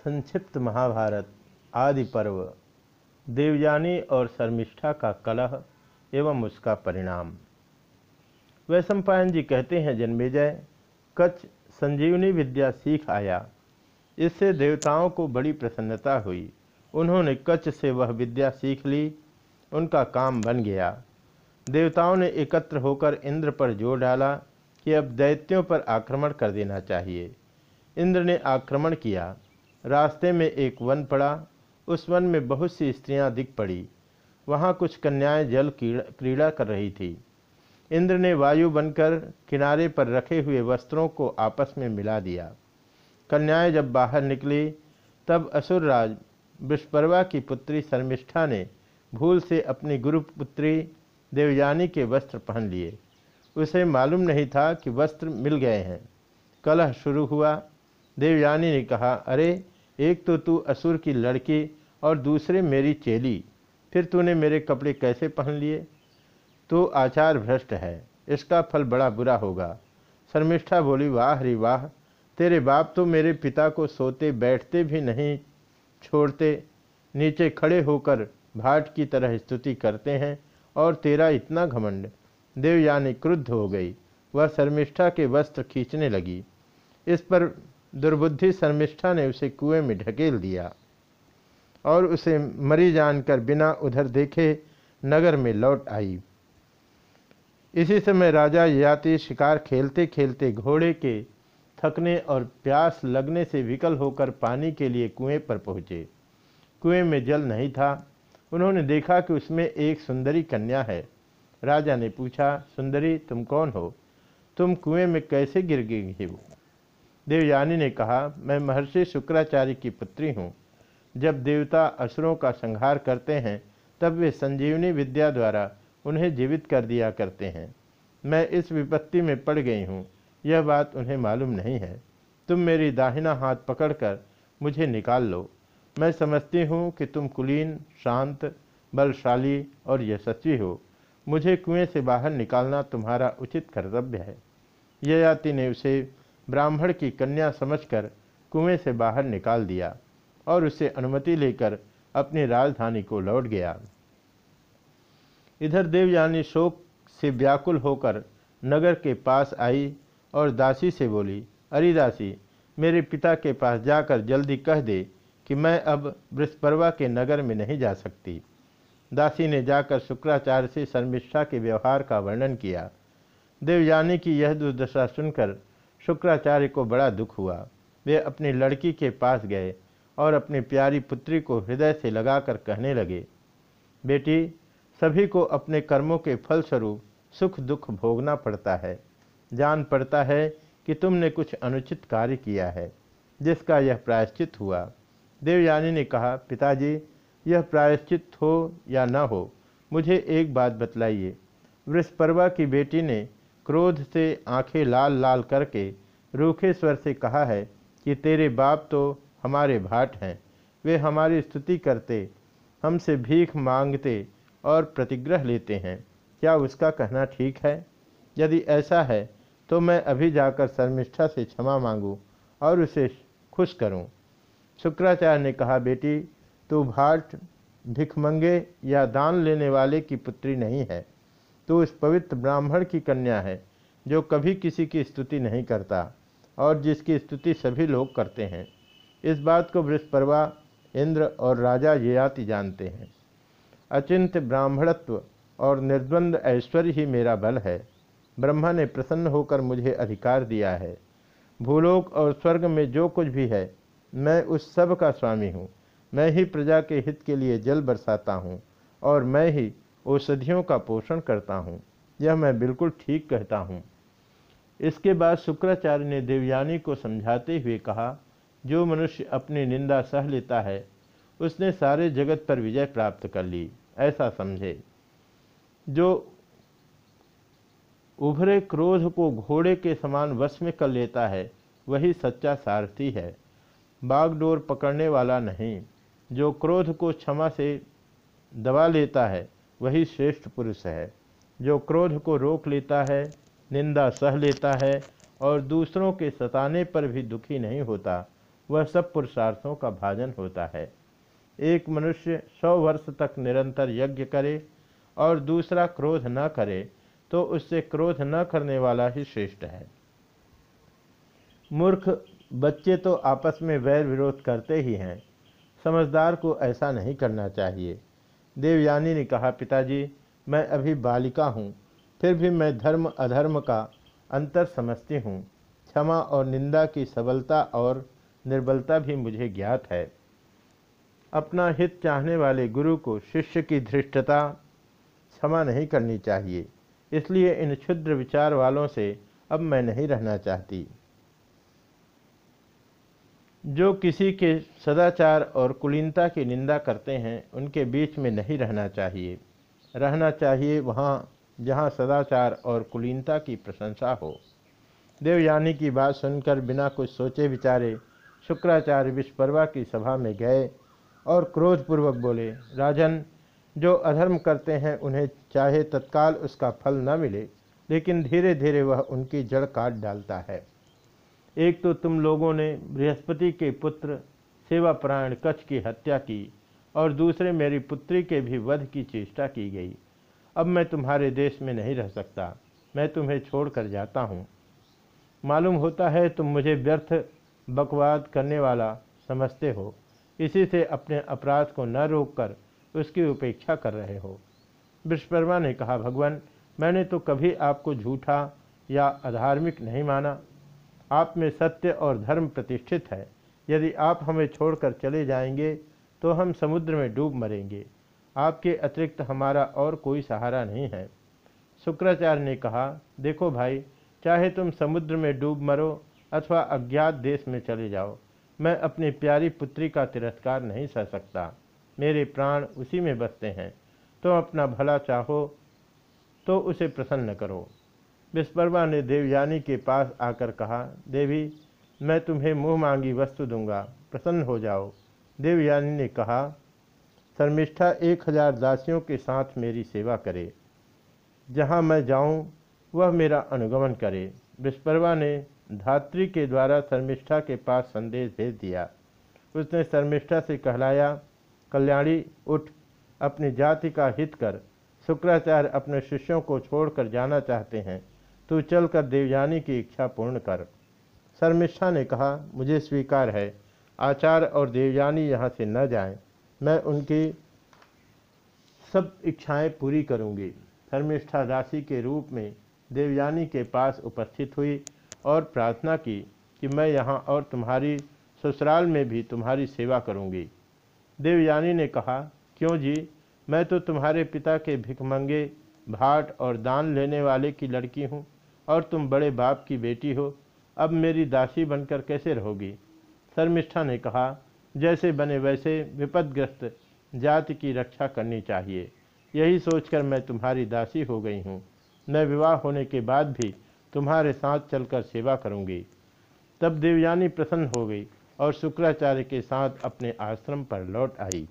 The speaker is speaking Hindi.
संक्षिप्त महाभारत, आदि पर्व, देवयानी और शर्मिष्ठा का कलह एवं उसका परिणाम। वैशंपायन जी कहते हैं, जन्मेजय, कच्छ संजीवनी विद्या सीख आया। इससे देवताओं को बड़ी प्रसन्नता हुई। उन्होंने कच्छ से वह विद्या सीख ली, उनका काम बन गया। देवताओं ने एकत्र होकर इंद्र पर ज़ोर डाला कि अब दैत्यों पर आक्रमण कर देना चाहिए। इंद्र ने आक्रमण किया। रास्ते में एक वन पड़ा। उस वन में बहुत सी स्त्रियाँ दिख पड़ी। वहाँ कुछ कन्याएँ जल क्रीड़ा कर रही थी। इंद्र ने वायु बनकर किनारे पर रखे हुए वस्त्रों को आपस में मिला दिया। कन्याएँ जब बाहर निकली, तब असुरराज विष्परवा की पुत्री शर्मिष्ठा ने भूल से अपनी गुरुपुत्री देवयानी के वस्त्र पहन लिए। उसे मालूम नहीं था कि वस्त्र मिल गए हैं। कलह शुरू हुआ। देवयानी ने कहा, अरे एक तो तू असुर की लड़की और दूसरे मेरी चेली। फिर तूने मेरे कपड़े कैसे पहन लिए? तो आचार भ्रष्ट है, इसका फल बड़ा बुरा होगा। शर्मिष्ठा बोली, वाह रे वाह, तेरे बाप तो मेरे पिता को सोते बैठते भी नहीं छोड़ते। नीचे खड़े होकर भाट की तरह स्तुति करते हैं और तेरा इतना घमंड। देवयानी क्रुद्ध हो गई, वह शर्मिष्ठा के वस्त्र खींचने लगी। इस पर दुर्बुद्धि शर्मिष्ठा ने उसे कुएँ में ढकेल दिया और उसे मरी जानकर बिना उधर देखे नगर में लौट आई। इसी समय राजा याति शिकार खेलते खेलते घोड़े के थकने और प्यास लगने से विकल होकर पानी के लिए कुएँ पर पहुँचे। कुएँ में जल नहीं था। उन्होंने देखा कि उसमें एक सुंदरी कन्या है। राजा ने पूछा, सुंदरी, तुम कौन हो? तुम कुएँ में कैसे गिर गई हो? देवयानी ने कहा, मैं महर्षि शुक्राचार्य की पुत्री हूँ। जब देवता असुरों का संहार करते हैं, तब वे संजीवनी विद्या द्वारा उन्हें जीवित कर दिया करते हैं। मैं इस विपत्ति में पड़ गई हूँ। यह बात उन्हें मालूम नहीं है। तुम मेरी दाहिना हाथ पकड़कर मुझे निकाल लो। मैं समझती हूँ कि तुम कुलीन, शांत, बलशाली और यशस्वी हो। मुझे कुएँ से बाहर निकालना तुम्हारा उचित कर्तव्य है। ययाति ने उसे ब्राह्मण की कन्या समझकर कुएँ से बाहर निकाल दिया और उसे अनुमति लेकर अपनी राजधानी को लौट गया। इधर देवयानी शोक से व्याकुल होकर नगर के पास आई और दासी से बोली, अरे दासी, मेरे पिता के पास जाकर जल्दी कह दे कि मैं अब बृहस्परवा के नगर में नहीं जा सकती दासी ने जाकर शुक्राचार्य से शर्मिष्ठा के व्यवहार का वर्णन किया। देवयानी की यह दुर्दशा सुनकर शुक्राचार्य को बड़ा दुख हुआ। वे अपनी लड़की के पास गए और अपनी प्यारी पुत्री को हृदय से लगाकर कहने लगे, बेटी, सभी को अपने कर्मों के फलस्वरूप सुख दुख भोगना पड़ता है। जान पड़ता है कि तुमने कुछ अनुचित कार्य किया है, जिसका यह प्रायश्चित हुआ। देवयानी ने कहा, पिताजी, यह प्रायश्चित हो या न हो, मुझे एक बात बतलाइए। वृषपर्वा की बेटी ने क्रोध से आँखें लाल लाल करके रूखे स्वर से कहा है कि तेरे बाप तो हमारे भाट हैं। वे हमारी स्तुति करते, हमसे भीख मांगते और प्रतिग्रह लेते हैं। क्या उसका कहना ठीक है? यदि ऐसा है तो मैं अभी जाकर शर्मिष्ठा से क्षमा मांगूँ और उसे खुश करूँ। शुक्राचार्य ने कहा, बेटी, तू भाट, भिखमंगे या दान लेने वाले की पुत्री नहीं है। तो उस पवित्र ब्राह्मण की कन्या है, जो कभी किसी की स्तुति नहीं करता और जिसकी स्तुति सभी लोग करते हैं। इस बात को बृहस्परवा इंद्र और राजा ययाति जानते हैं। अचिंत ब्राह्मणत्व और निर्द्वंद ऐश्वर्य ही मेरा बल है। ब्रह्मा ने प्रसन्न होकर मुझे अधिकार दिया है। भूलोक और स्वर्ग में जो कुछ भी है, मैं उस सब का स्वामी हूँ। मैं ही प्रजा के हित के लिए जल बरसाता हूँ और मैं ही औषधियों का पोषण करता हूँ। यह मैं बिल्कुल ठीक कहता हूँ। इसके बाद शुक्राचार्य ने देवयानी को समझाते हुए कहा, जो मनुष्य अपनी निंदा सह लेता है, उसने सारे जगत पर विजय प्राप्त कर ली, ऐसा समझे। जो उभरे क्रोध को घोड़े के समान वश में कर लेता है, वही सच्चा सारथी है। बागडोर पकड़ने वाला नहीं, जो क्रोध को क्षमा से दबा लेता है वही श्रेष्ठ पुरुष है, जो क्रोध को रोक लेता है, निंदा सह लेता है और दूसरों के सताने पर भी दुखी नहीं होता, वह सब पुरुषार्थों का भाजन होता है। एक मनुष्य सौ वर्ष तक निरंतर यज्ञ करे और दूसरा क्रोध न करे तो उससे क्रोध न करने वाला ही श्रेष्ठ है। मूर्ख बच्चे तो आपस में वैर विरोध करते ही हैं, समझदार को ऐसा नहीं करना चाहिए। देवयानी ने कहा, पिताजी, मैं अभी बालिका हूँ, फिर भी मैं धर्म, अधर्म का अंतर समझती हूँ। क्षमा और निंदा की सबलता और निर्बलता भी मुझे ज्ञात है। अपना हित चाहने वाले गुरु को शिष्य की धृष्टता क्षमा नहीं करनी चाहिए, इसलिए इन क्षुद्र विचार वालों से अब मैं नहीं रहना चाहती। जो किसी के सदाचार और कुलीनता की निंदा करते हैं, उनके बीच में नहीं रहना चाहिए। रहना चाहिए वहाँ, जहाँ सदाचार और कुलीनता की प्रशंसा हो। देवयानी की बात सुनकर बिना कुछ सोचे विचारे शुक्राचार्य विश्वपर्वा की सभा में गए और क्रोधपूर्वक बोले, राजन, जो अधर्म करते हैं, उन्हें चाहे तत्काल उसका फल न मिले, लेकिन धीरे धीरे वह उनकी जड़ काट डालता है। एक तो तुम लोगों ने बृहस्पति के पुत्र सेवापरायण कच्छ की हत्या की और दूसरे मेरी पुत्री के भी वध की चेष्टा की गई। अब मैं तुम्हारे देश में नहीं रह सकता। मैं तुम्हें छोड़कर जाता हूँ। मालूम होता है तुम मुझे व्यर्थ बकवाद करने वाला समझते हो। इसी से अपने अपराध को न रोककर उसकी उपेक्षा कर रहे हो। विश्वकर्मा ने कहा, भगवान, मैंने तो कभी आपको झूठा या अधार्मिक नहीं माना। आप में सत्य और धर्म प्रतिष्ठित है। यदि आप हमें छोड़कर चले जाएँगे तो हम समुद्र में डूब मरेंगे। आपके अतिरिक्त हमारा और कोई सहारा नहीं है। शुक्राचार्य ने कहा, देखो भाई, चाहे तुम समुद्र में डूब मरो अथवा अज्ञात देश में चले जाओ, मैं अपनी प्यारी पुत्री का तिरस्कार नहीं सह सकता। मेरे प्राण उसी में बसते हैं। तो अपना भला चाहो तो उसे प्रसन्न करो। विस्परवा ने देवयानी के पास आकर कहा, देवी, मैं तुम्हें मुँह मांगी वस्तु दूँगा। प्रसन्न हो जाओ। देवयानी ने कहा, शर्मिष्ठा एक हज़ार दासियों के साथ मेरी सेवा करे। जहाँ मैं जाऊँ, वह मेरा अनुगमन करे। विस्परवा ने धात्री के द्वारा शर्मिष्ठा के पास संदेश भेज दिया। उसने शर्मिष्ठा से कहलाया, कल्याणी, उठ, अपनी जाति का हित कर। शुक्राचार्य अपने शिष्यों को छोड़कर जाना चाहते हैं। तू चलकर देवयानी की इच्छा पूर्ण कर। शर्मिष्ठा ने कहा मुझे स्वीकार है। आचार्य और देवयानी यहाँ से न जाएँ, मैं उनकी सब इच्छाएँ पूरी करूँगी। शर्मिष्ठा दासी के रूप में देवयानी के पास उपस्थित हुई और प्रार्थना की कि मैं यहाँ और तुम्हारी ससुराल में भी तुम्हारी सेवा करूँगी। देवयानी ने कहा क्यों जी? मैं तो तुम्हारे पिता के भिकमंगे भाट और दान लेने वाले की लड़की हूँ। और तुम बड़े बाप की बेटी हो, अब मेरी दासी बनकर कैसे रहोगी? शर्मिष्ठा ने कहा, जैसे बने वैसे विपदग्रस्त जाति की रक्षा करनी चाहिए। यही सोचकर मैं तुम्हारी दासी हो गई हूँ। मैं विवाह होने के बाद भी तुम्हारे साथ चलकर सेवा करूँगी। तब देवयानी प्रसन्न हो गई और शुक्राचार्य के साथ अपने आश्रम पर लौट आई।